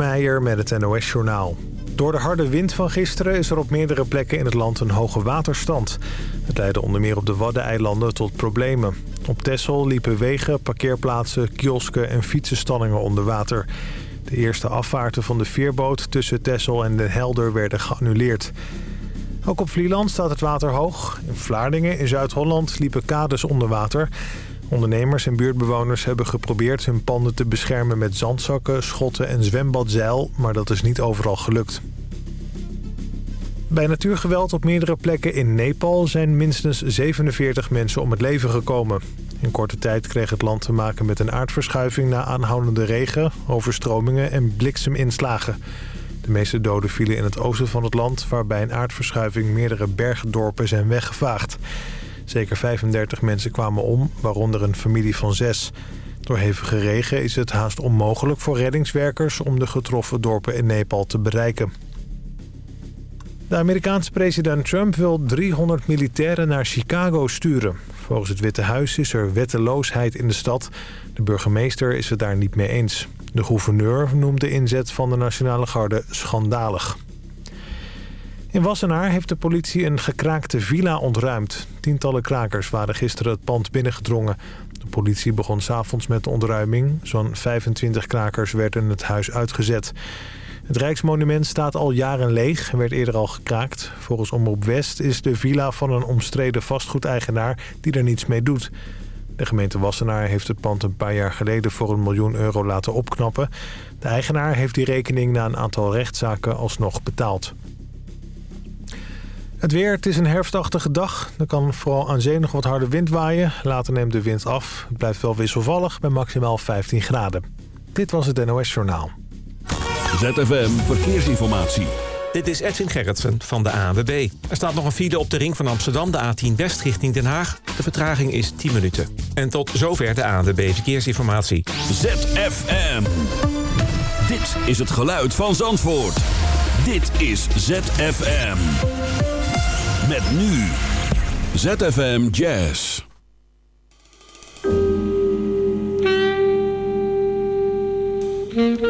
Met het NOS-journaal. Door de harde wind van gisteren is er op meerdere plekken in het land een hoge waterstand. Het leidde onder meer op de Waddeneilanden tot problemen. Op Texel liepen wegen, parkeerplaatsen, kiosken en fietsenstallingen onder water. De eerste afvaarten van de veerboot tussen Texel en Den Helder werden geannuleerd. Ook op Vlieland staat het water hoog. In Vlaardingen in Zuid-Holland liepen kades onder water... Ondernemers en buurtbewoners hebben geprobeerd hun panden te beschermen met zandzakken, schotten en zwembadzeil, maar dat is niet overal gelukt. Bij natuurgeweld op meerdere plekken in Nepal zijn minstens 47 mensen om het leven gekomen. In korte tijd kreeg het land te maken met een aardverschuiving na aanhoudende regen, overstromingen en blikseminslagen. De meeste doden vielen in het oosten van het land, waarbij een aardverschuiving meerdere bergdorpen zijn weggevaagd. Zeker 35 mensen kwamen om, waaronder een familie van zes. Door hevige regen is het haast onmogelijk voor reddingswerkers... om de getroffen dorpen in Nepal te bereiken. De Amerikaanse president Trump wil 300 militairen naar Chicago sturen. Volgens het Witte Huis is er wetteloosheid in de stad. De burgemeester is het daar niet mee eens. De gouverneur noemt de inzet van de Nationale Garde schandalig. In Wassenaar heeft de politie een gekraakte villa ontruimd. Tientallen krakers waren gisteren het pand binnengedrongen. De politie begon s'avonds met de ontruiming. Zo'n 25 krakers werden het huis uitgezet. Het Rijksmonument staat al jaren leeg en werd eerder al gekraakt. Volgens Omroep West is de villa van een omstreden vastgoedeigenaar die er niets mee doet. De gemeente Wassenaar heeft het pand een paar jaar geleden voor een miljoen euro laten opknappen. De eigenaar heeft die rekening na een aantal rechtszaken alsnog betaald. Het weer, het is een herfstachtige dag. Er kan vooral aan zee nog wat harde wind waaien. Later neemt de wind af. Het blijft wel wisselvallig bij maximaal 15 graden. Dit was het NOS Journaal. ZFM Verkeersinformatie. Dit is Edwin Gerritsen van de ANWB. Er staat nog een file op de ring van Amsterdam, de A10 West richting Den Haag. De vertraging is 10 minuten. En tot zover de ANWB Verkeersinformatie. ZFM. Dit is het geluid van Zandvoort. Dit is ZFM. Met nu ZFM Jazz. Mm-hmm.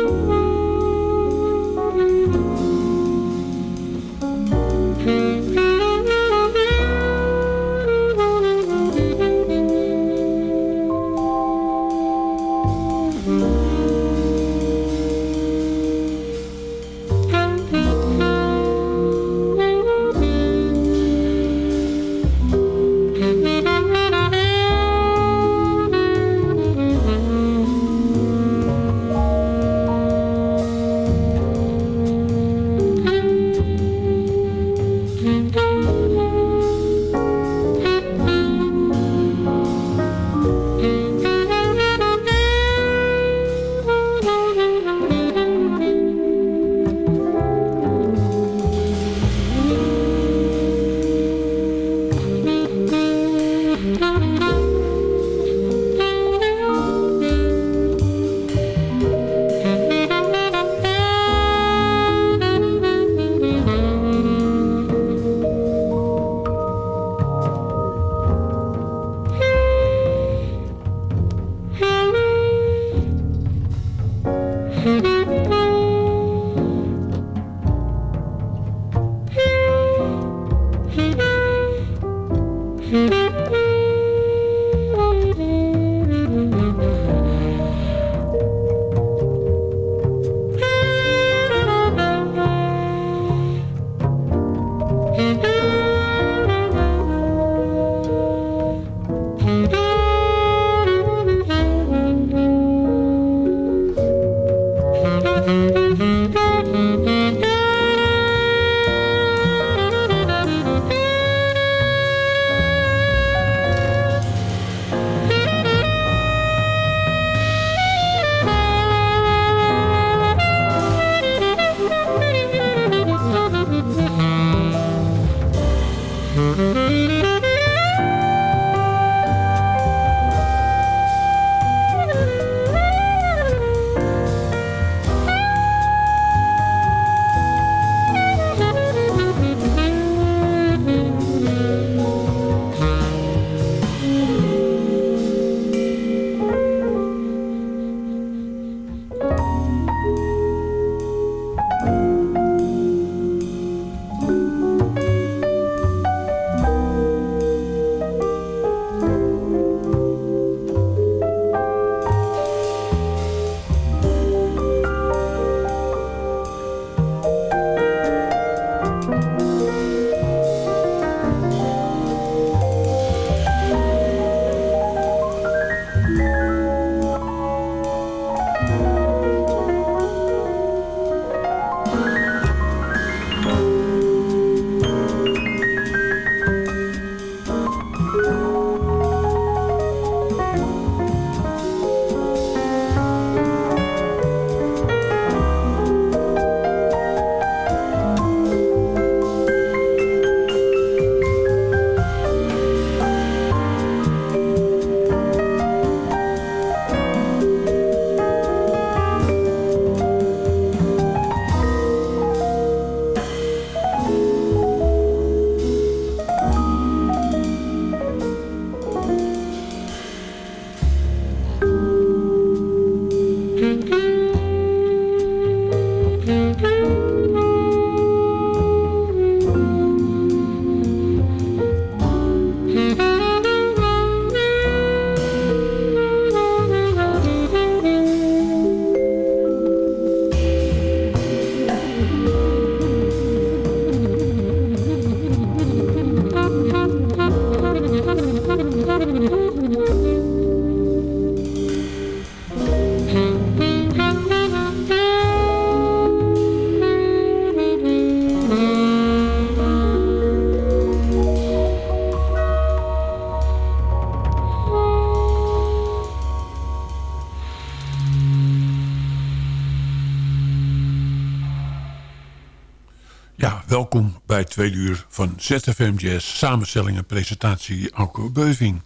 Tweede uur van ZFM Jazz. Samenstelling en presentatie Alco Beuving.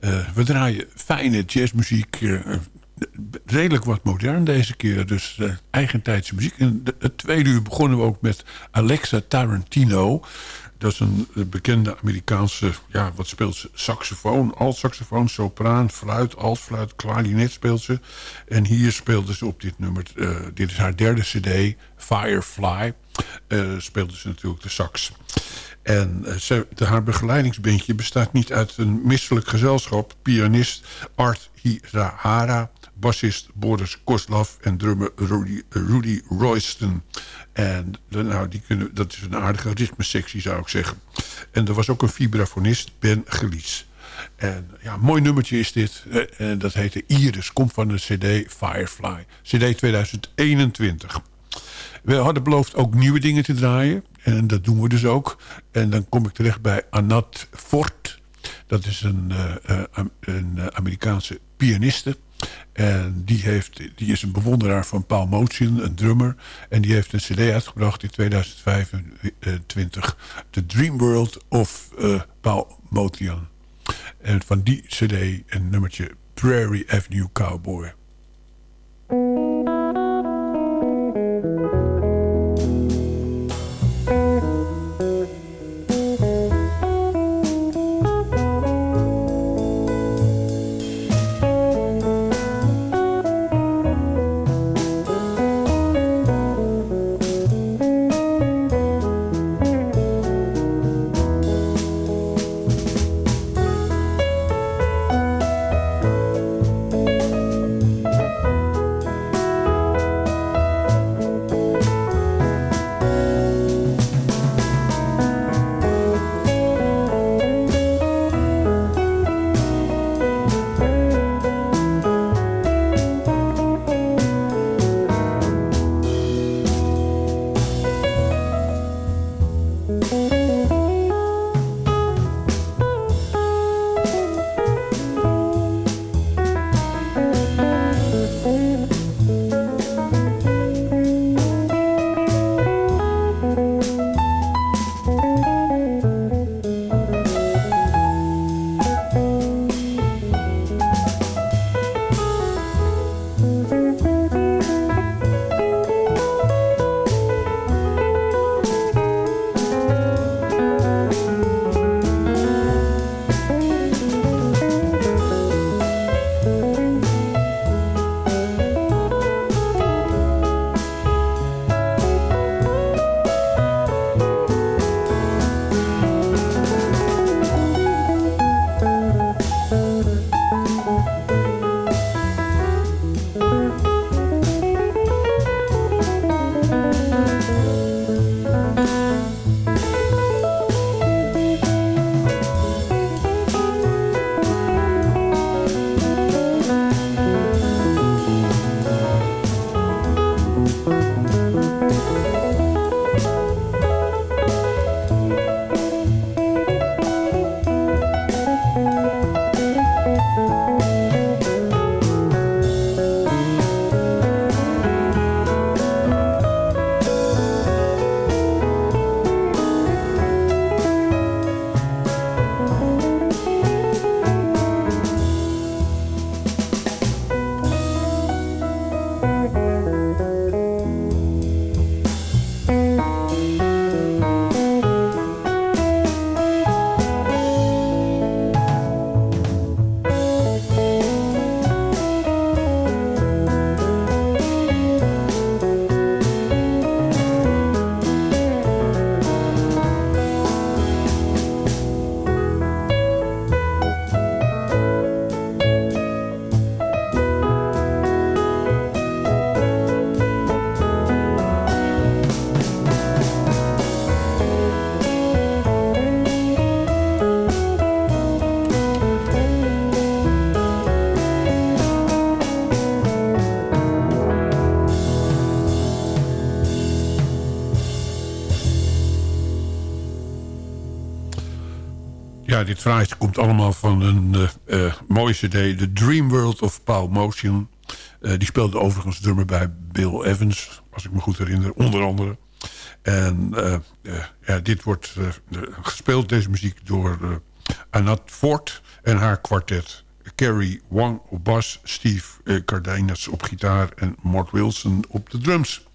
Uh, we draaien fijne jazzmuziek. Uh, redelijk wat modern deze keer. Dus uh, eigentijdse muziek. En het tweede uur begonnen we ook met Alexa Tarantino. Dat is een bekende Amerikaanse, ja, wat speelt ze? Saxofoon, alt-saxofoon, sopraan, fluit, alt-fluit, klarinet speelt ze. En hier speelde ze op dit nummer, dit is haar derde cd, Firefly, uh, speelde ze natuurlijk de sax. En uh, ze, de, haar begeleidingsbandje bestaat niet uit een misselijk gezelschap. Pianist Art Hirahara, bassist Boris Koslav en drummer Rudy, Royston. En nou, die kunnen, dat is een aardige ritmesectie zou ik zeggen. En er was ook een vibrafonist, Ben Gelies. En ja, mooi nummertje is dit. En dat heette Iris, komt van de cd Firefly. cd 2021. We hadden beloofd ook nieuwe dingen te draaien. En dat doen we dus ook. En dan kom ik terecht bij Anat Fort. Dat is een, uh, een Amerikaanse pianiste. En die, heeft, die is een bewonderaar van Paul Motion, een drummer. En die heeft een cd uitgebracht in 2025. The Dream World of Paul Motion. En van die cd een nummertje Prairie Avenue Cowboy. Komt allemaal van een uh, uh, mooie cd. The Dream World of Paul Motion. Uh, die speelde overigens drummer bij Bill Evans, als ik me goed herinner, onder andere. En ja, dit wordt gespeeld, deze muziek, door Anat Ford en haar kwartet. Carrie Wang op bas, Steve Cardenas op gitaar en Mort Wilson op de drums.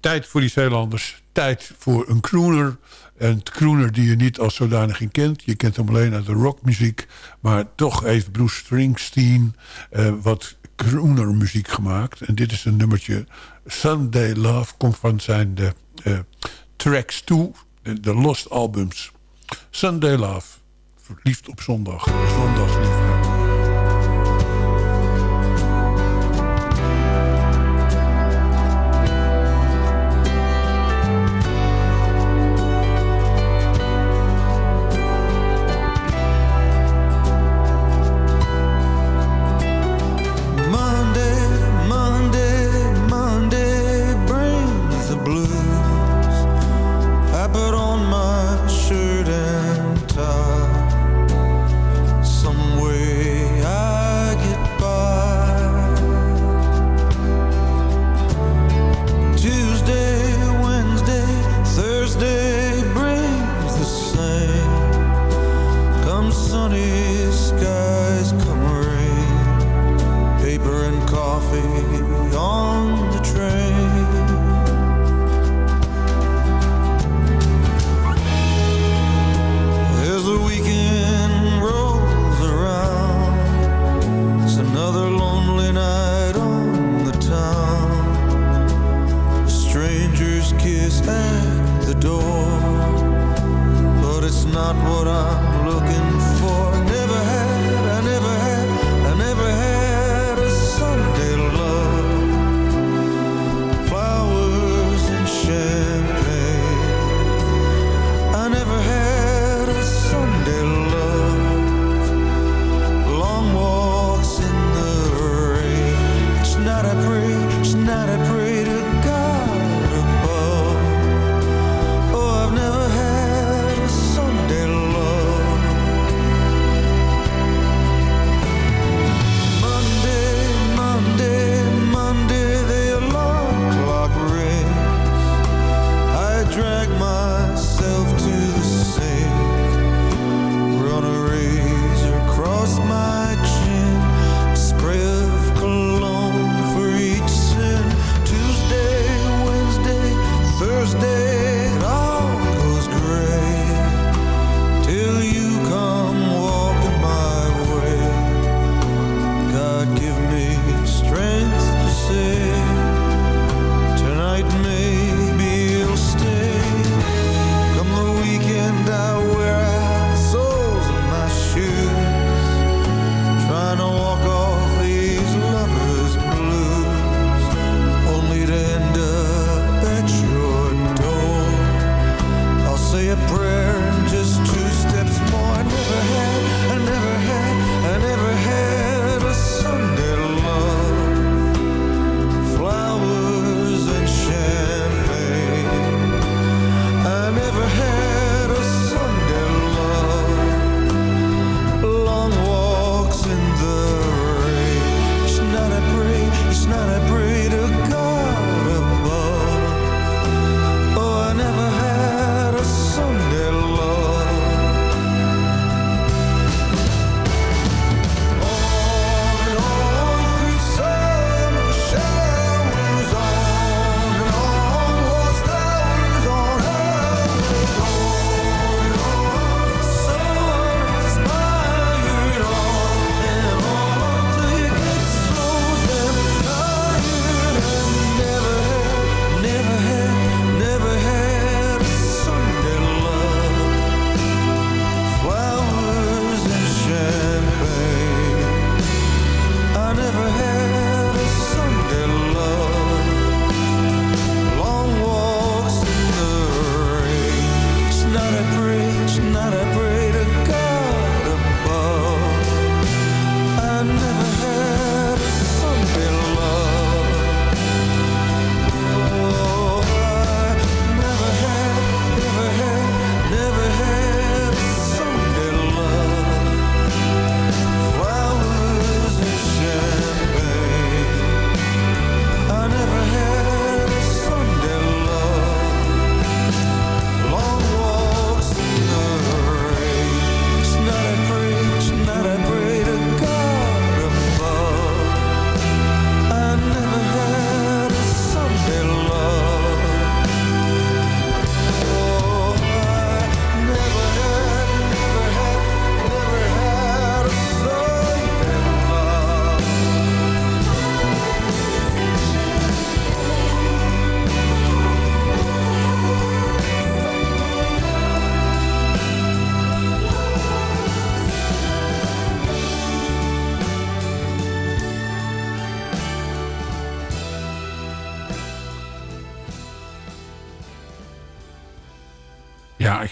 Tijd voor die Zeelanders, tijd voor een crooner. Een crooner die je niet als zodanig in kent. Je kent hem alleen uit de rockmuziek. Maar toch heeft Bruce Springsteen uh, wat croonermuziek gemaakt. En dit is een nummertje. Sunday Love komt van zijn de, uh, tracks toe. De, de Lost Albums. Sunday Love. Verliefd op zondag. Zondagsliefde.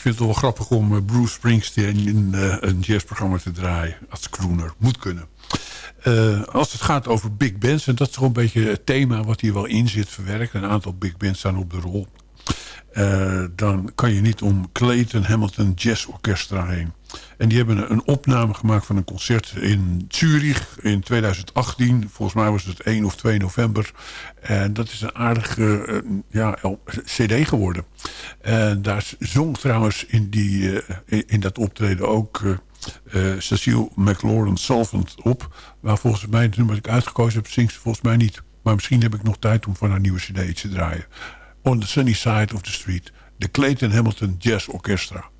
Vind het wel grappig om eh, Bruce Springsteen in uh, een jazzprogramma te draaien. Als crooner. Moet kunnen. Uh, als het gaat over big bands, en dat is toch een beetje het thema wat hier wel in zit verwerkt. Een aantal big bands staan op de rol. Uh, dan kan je niet om Clayton Hamilton Jazz Orchestra heen. En die hebben een opname gemaakt van een concert in Zurich in 2018. Volgens mij was het 1 of 2 november. En dat is een aardige uh, ja, cd geworden. En daar zong trouwens in, die, uh, in, dat optreden ook Cecile McLaurin Salvant op. Maar volgens mij, het nummer dat ik uitgekozen heb, zingt ze volgens mij niet. Maar misschien heb ik nog tijd om van haar nieuwe cd te draaien. On the Sunny Side of the Street. De Clayton Hamilton Jazz Orchestra.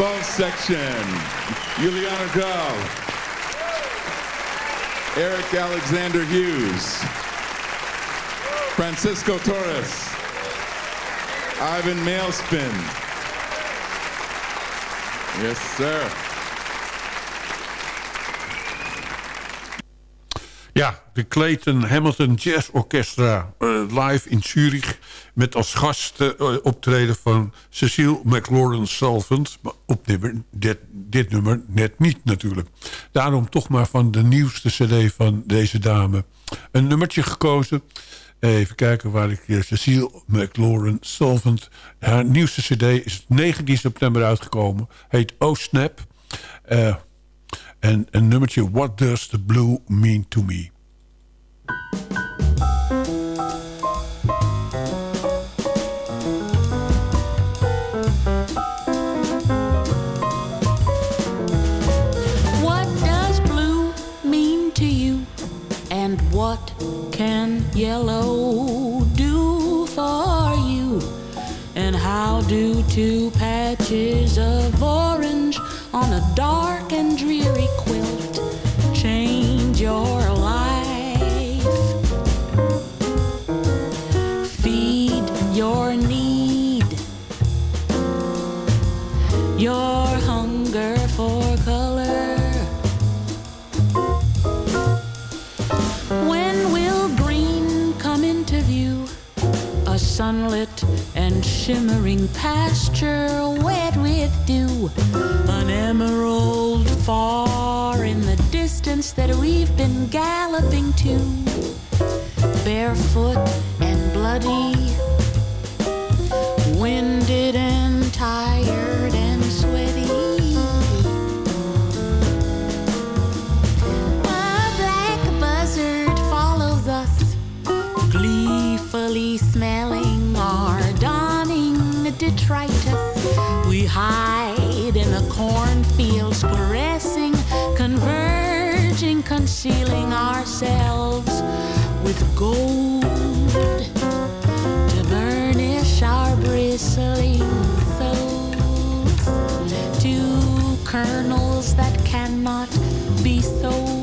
Trombone section, Juliana Dahl, Eric Alexander Hughes, Francisco Torres, Ivan Mailspin. Yes, sir. Ja, de Clayton Hamilton Jazz Orchestra uh, live in Zurich... met als gast uh, optreden van Cecile McLaurin Salvant. Op dit, dit, nummer net niet natuurlijk. Daarom toch maar van de nieuwste cd van deze dame. Een nummertje gekozen. Even kijken waar ik... Uh, Cecile McLaurin Salvant. Haar nieuwste cd is 19 september uitgekomen. Heet Oh Snap. En een nummertje What Does the Blue Mean to Me? Yellow do for you? And how do two patches of orange on a dark shimmering pasture wet with dew. An emerald far in the distance that we've been galloping to. Barefoot and bloody winded and tired to burnish our bristling souls to kernels that cannot be sold.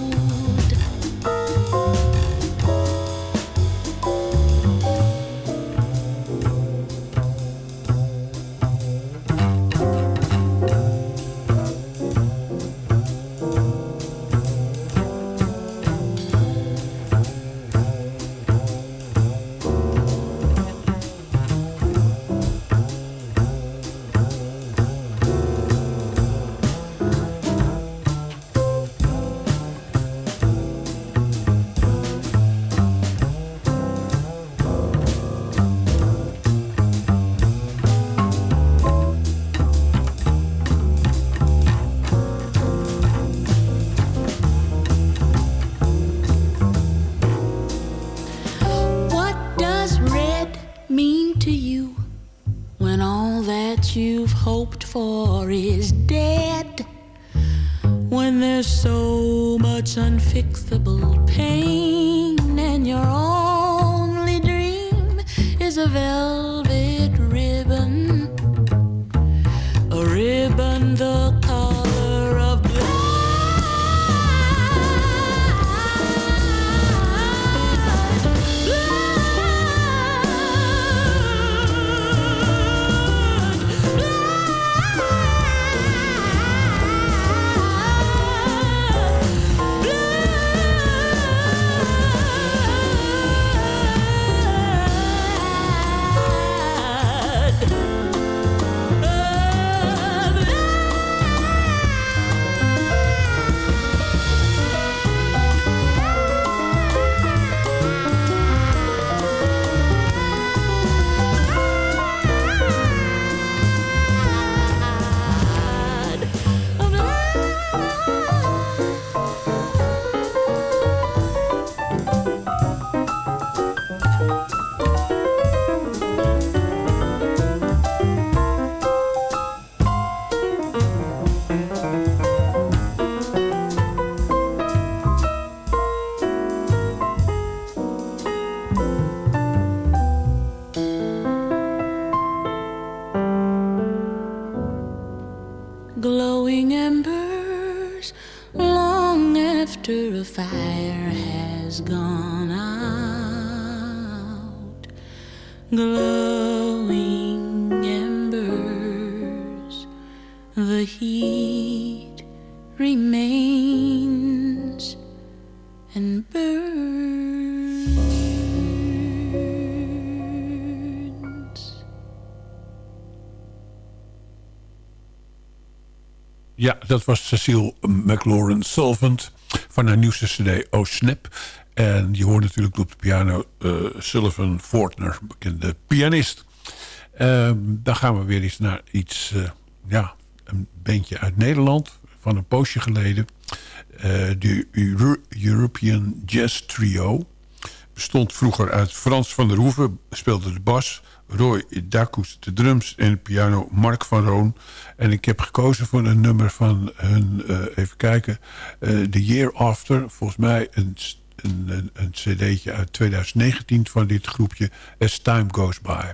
Dat was Cecile McLaurin Solvent van haar nieuwste cd Oh Snap. En je hoort natuurlijk op de piano eh, Sullivan Fortner, bekende pianist. Ehm, dan gaan we weer eens naar iets, eh, ja, een beentje uit Nederland van een poosje geleden. Eh, de Euro- European Jazz Trio bestond vroeger uit Frans van der Hoeven, speelde de bas... Roy Dakus de drums en de piano Mark van Roon. En ik heb gekozen voor een nummer van hun, eh, even kijken... eh, The Year After, volgens mij een, een, een cd'tje uit 2019 van dit groepje... As Time Goes By.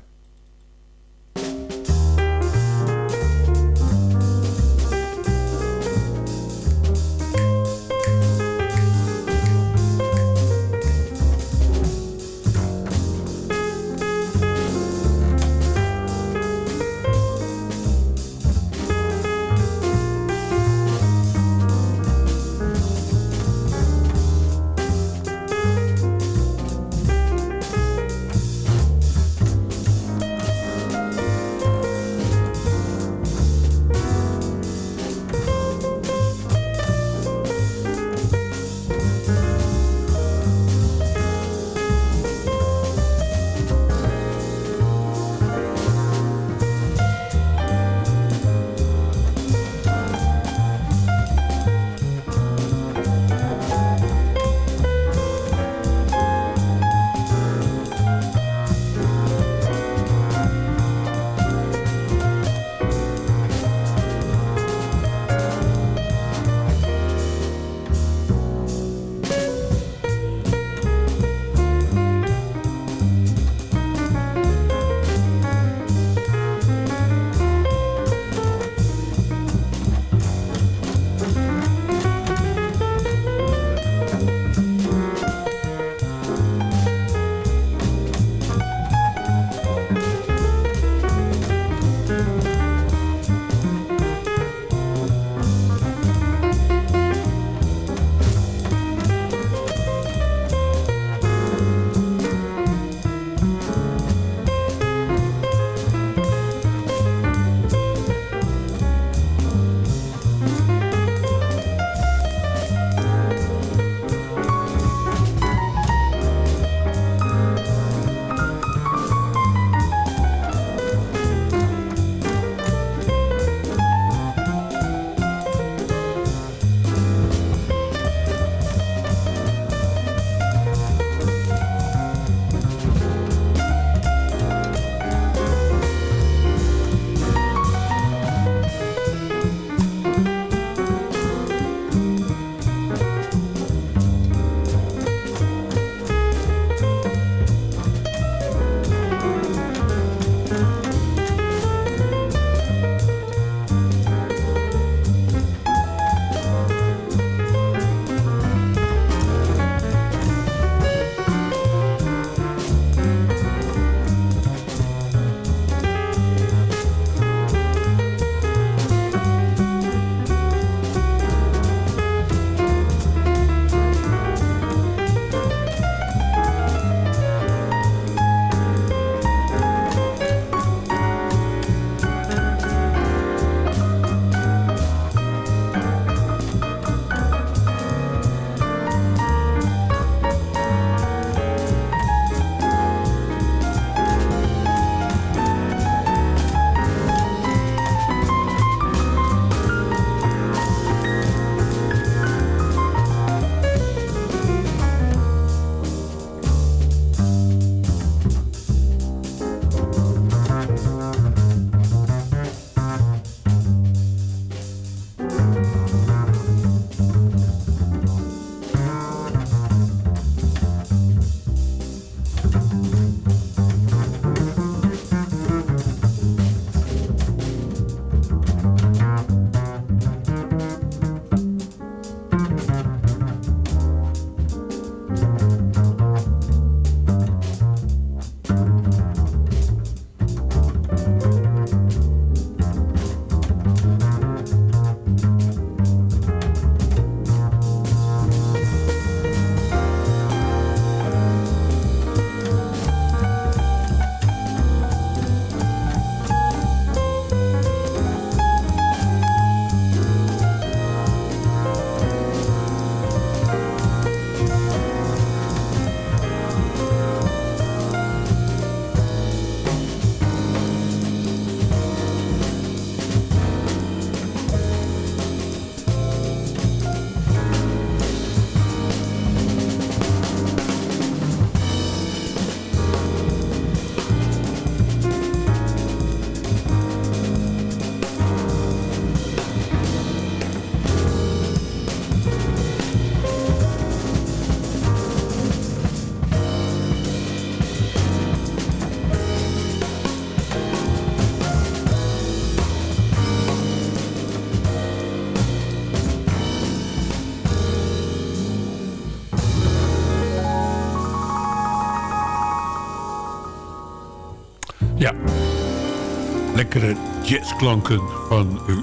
Lekkere jazzklanken van uh,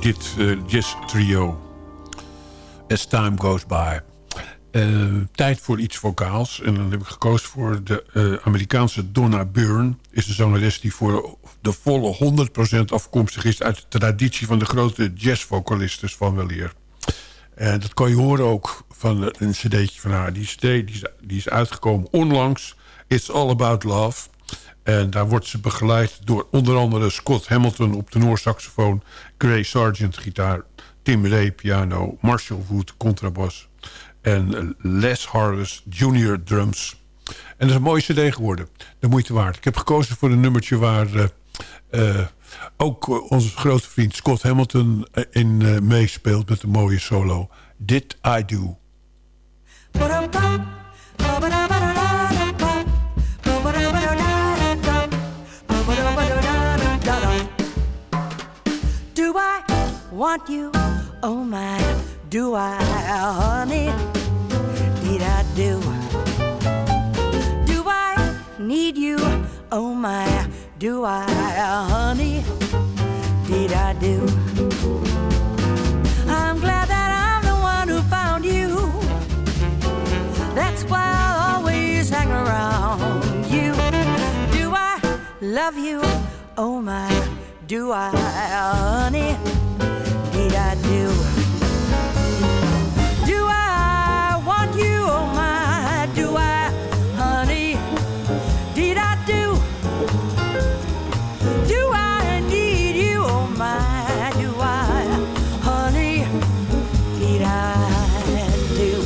dit uh, jazz trio. As time goes by. Uh, tijd voor iets vocaals. En dan heb ik gekozen voor de Amerikaanse Donna Byrne. Is een zangeres die voor de volle 100% afkomstig is... uit de traditie van de grote jazzvocalisten van weleer. En dat kan je horen ook van een cd'tje van haar. Die cd die is, die is uitgekomen onlangs. It's All About Love. En daar wordt ze begeleid door onder andere Scott Hamilton op tenorsaxofoon... Gray Sargent gitaar, Tim Ray piano, Marshall Wood contrabas... en Les Harris Junior drums. En dat is een mooie cd geworden. De moeite waard. Ik heb gekozen voor een nummertje waar... Uh, uh, ook onze grote vriend Scott Hamilton in meespeelt met een mooie solo. Did I Do. Do want you? Oh my, do I, honey? Did I do? Do I need you? Oh my, do I, honey? Did I do? I'm glad that I'm the one who found you. That's why I'll always hang around you. Do I love you? Oh my, do I, honey? Do I want you? Oh my, do I, honey? Did I do? Do I need you? Oh my, do I, honey? Did I do?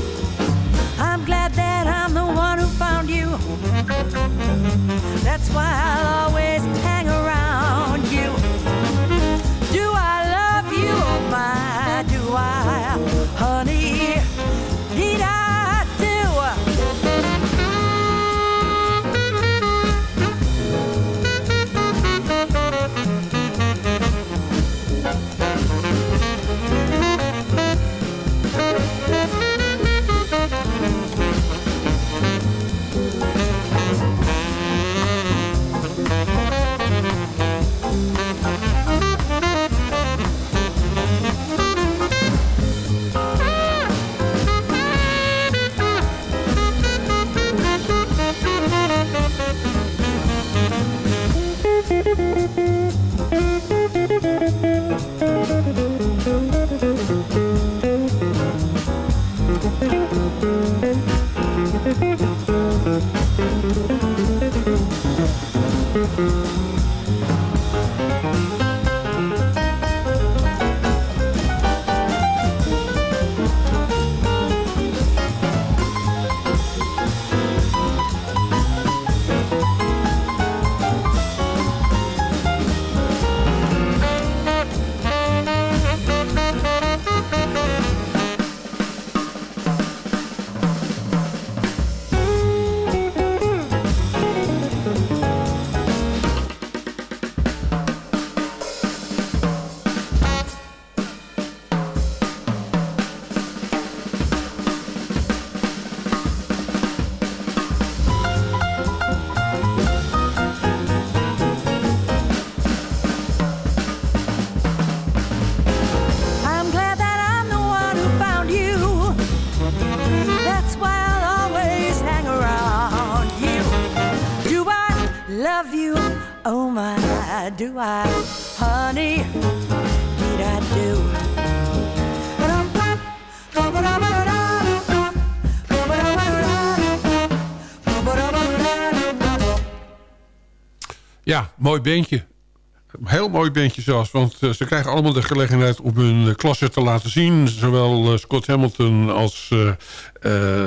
I'm glad that I'm the one who found you. That's why I'll always Ja, mooi beentje. Heel mooi beentje zelfs. Want uh, ze krijgen allemaal de gelegenheid om hun uh, klasse te laten zien. Zowel uh, Scott Hamilton als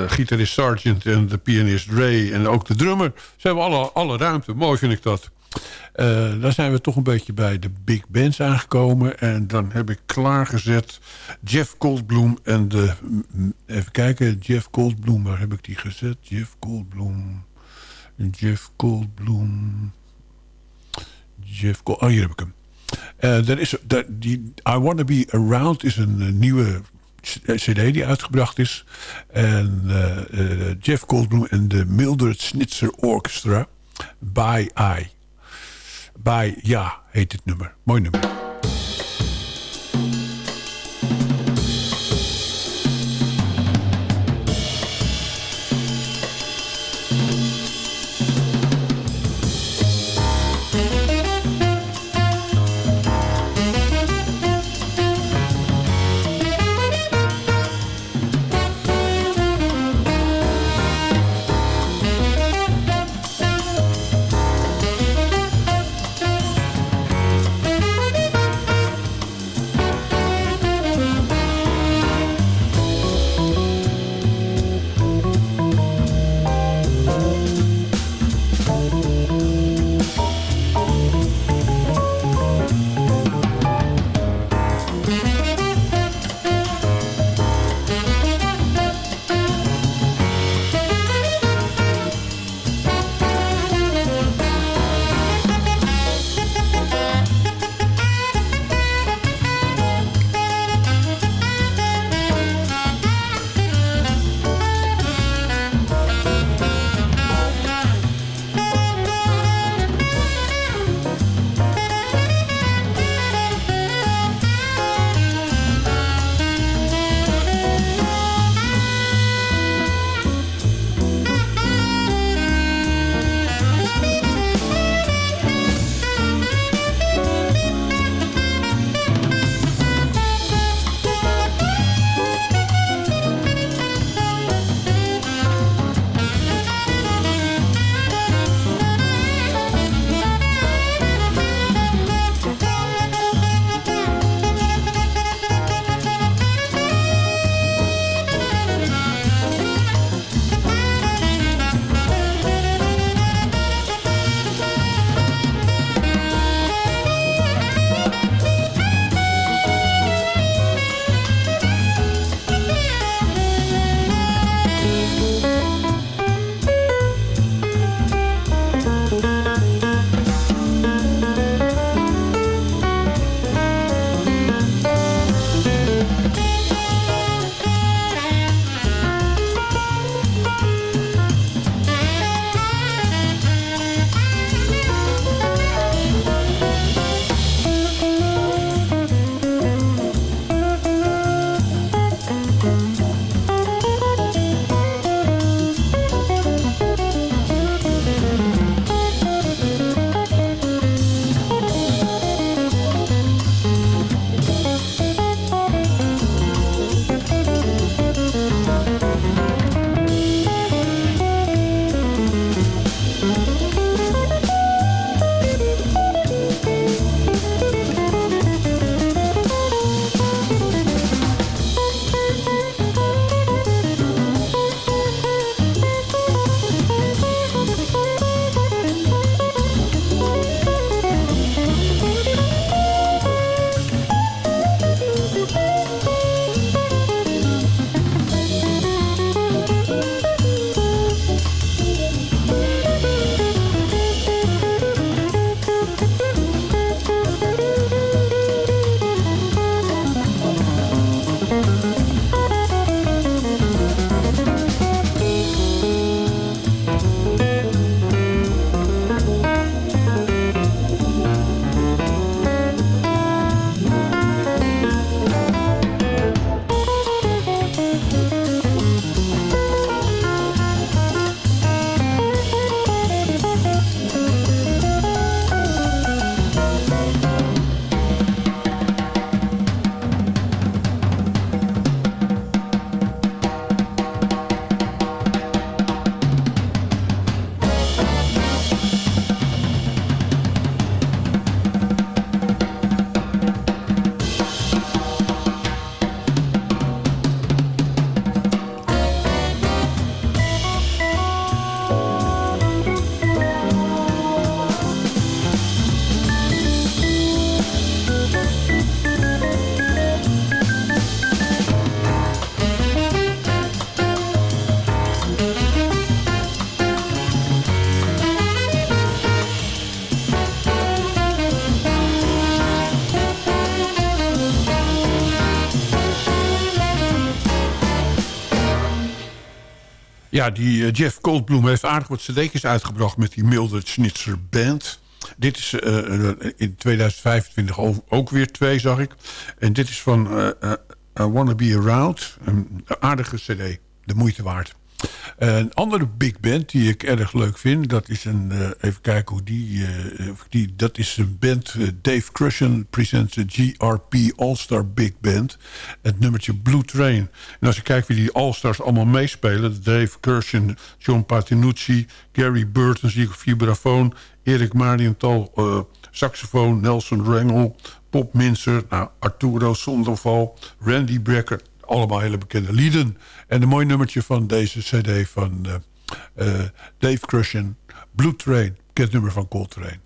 gitarist Sargent en de pianist Ray. En ook de drummer. Ze hebben alle, alle ruimte. Mooi vind ik dat. dan zijn we toch een beetje bij de big bands aangekomen. En dan heb ik klaargezet Jeff Goldblum en de... Even kijken, Jeff Goldblum. Waar heb ik die gezet? Jeff Goldblum. Jeff Goldblum... Jeff Gold. Oh, hier heb ik hem. Er is, der, die I Wanna Be Around is een uh, nieuwe cd die uitgebracht is. En Jeff Goldblum en de Mildred Snitzer Orchestra. By Eye. Bij Ja heet het nummer. Mooi nummer. Ja, die eh, Jeff Goldblum heeft aardig wat cd'tjes uitgebracht... met die Mildred Schnitzer Band. Dit is eh, eh, in 2025 ook, weer twee, zag ik. En dit is van I Wanna Be Around. Een aardige cd. De moeite waard. Een andere big band die ik erg leuk vind... dat is een... eh, even kijken hoe die... eh, die dat is een band... eh, Dave Crushen presents de GRP All-Star Big Band. Het nummertje Blue Train. En als je kijkt wie die All-Stars allemaal meespelen... Dave Crushen, John Patinucci... Gary Burton, zie ik vibrafoon... Erik Marienthal, eh saxofoon... Nelson Rangel, Bob Minzer... Nou, Arturo Sonderval, Randy Brecker allemaal hele bekende lieden. En een mooi nummertje van deze cd van eh, eh, Dave Crushen. Blue Train, bekend nummer van Coltrane.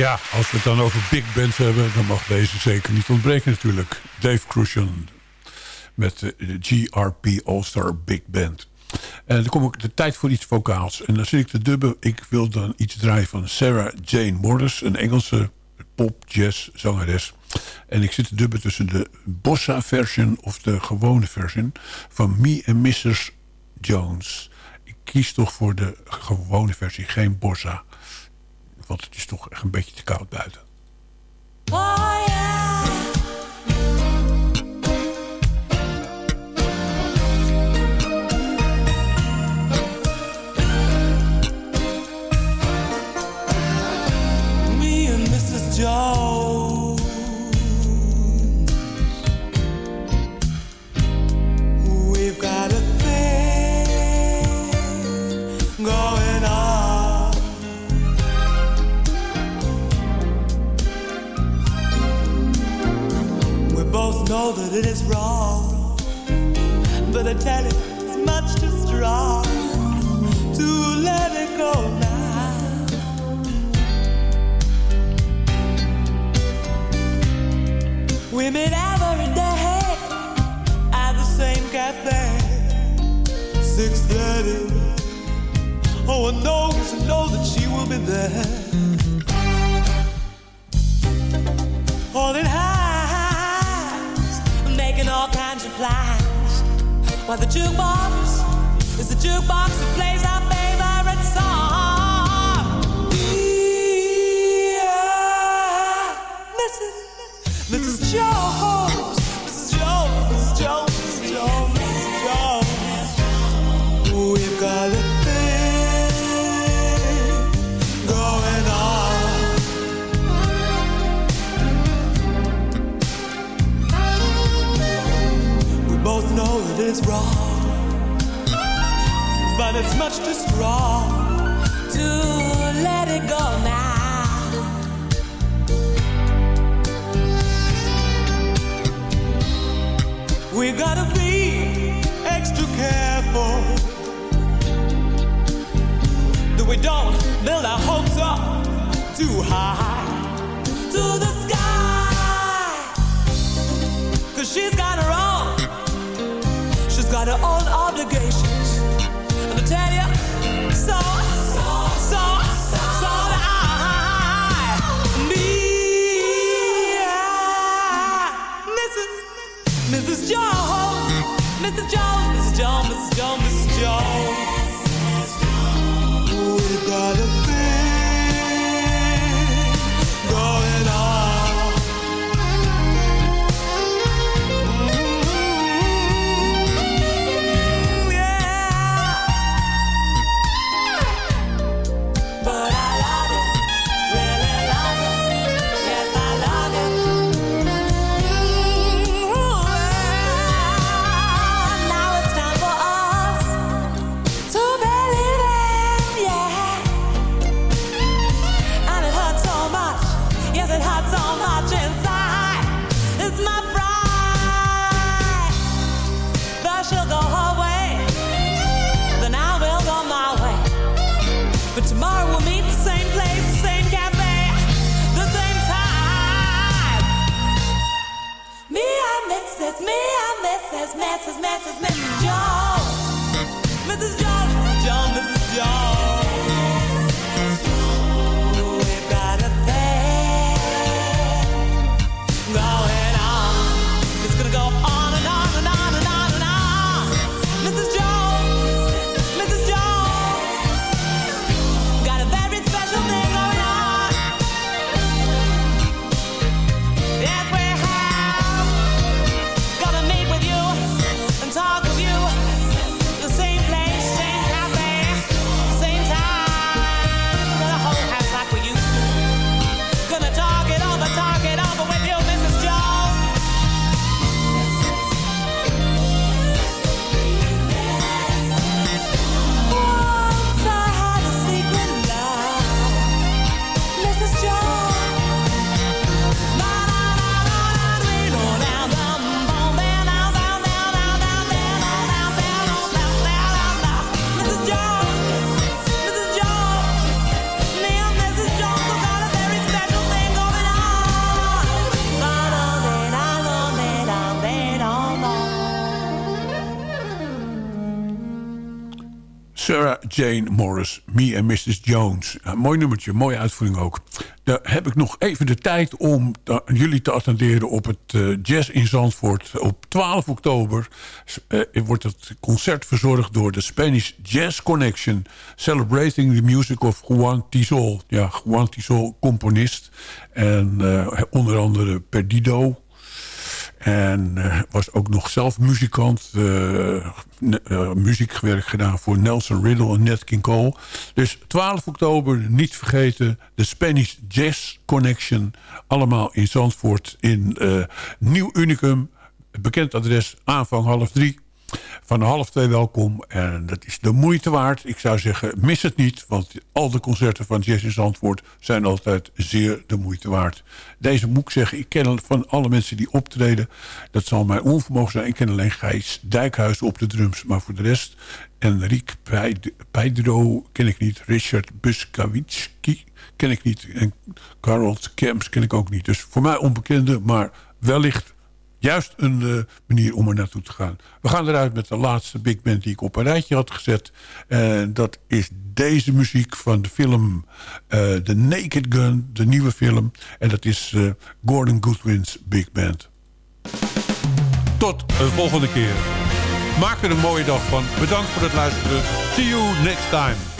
Ja, als we het dan over big bands hebben... dan mag deze zeker niet ontbreken natuurlijk. Dave Crucian met de GRP All-Star Big Band. En dan kom ik de tijd voor iets vocaals. En dan zit ik te dubben. Ik wil dan iets draaien van Sarah Jane Morris. Een Engelse pop, jazz zangeres. En ik zit te dubben tussen de bossa version of de gewone version... van Me and Mrs. Jones. Ik kies toch voor de gewone versie, geen bossa. Want het is toch echt een beetje te koud buiten. That it is wrong, but I tell you, it's much too strong to let it go now. We meet every day at the same cafe. Six thirty. Oh, I know, cause I know that she will be there. Oh, Holding hands, While the jukebox. Is the jukebox that plays our favorite it's wrong, but it's much too strong to let it go now. We gotta be extra careful that we don't build our hopes up too high to the sky. Cause she's got her own, got her own obligations. And I tell you, so, so, so, so do I. Me, I, Mrs. Mrs. Jones, Mrs. Jones, Mrs. Jones, Mrs. Jones, Mrs. Jones. We've got a Jane Morris, Me and Mrs. Jones. Mooi nummertje, mooie uitvoering ook. Daar heb ik nog even de tijd om jullie te attenderen op het uh, Jazz in Zandvoort. Op 12 oktober uh, wordt het concert verzorgd door de Spanish Jazz Connection. Celebrating the music of Juan Tizol. Ja, Juan Tizol, componist. En uh, onder andere Perdido, en uh, was ook nog zelf muzikant. Uh, uh, muziekwerk gedaan voor Nelson Riddle en Nat King Cole. Dus 12 oktober, niet vergeten, de Spanish Jazz Connection. Allemaal in Zandvoort in Nieuw Unicum. Bekend adres, aanvang half drie. Van half twee welkom. En dat is de moeite waard. Ik zou zeggen, mis het niet. Want al de concerten van Jazz Zandvoort zijn altijd zeer de moeite waard. Deze moet ik zeggen, ik ken van alle mensen die optreden. Dat zal mijn onvermogen zijn. Ik ken alleen Gijs Dijkhuis op de drums. Maar voor de rest, Enrique Pedro ken ik niet. Richard Buskawitski ken ik niet. En Carol Kemps ken ik ook niet. Dus voor mij onbekende, maar wellicht juist een uh, manier om er naartoe te gaan. We gaan eruit met de laatste big band die ik op een rijtje had gezet. En dat is deze muziek van de film uh, The Naked Gun, de nieuwe film. En dat is Gordon Goodwin's Big Band. Tot een volgende keer. Maak er een mooie dag van. Bedankt voor het luisteren. See you next time.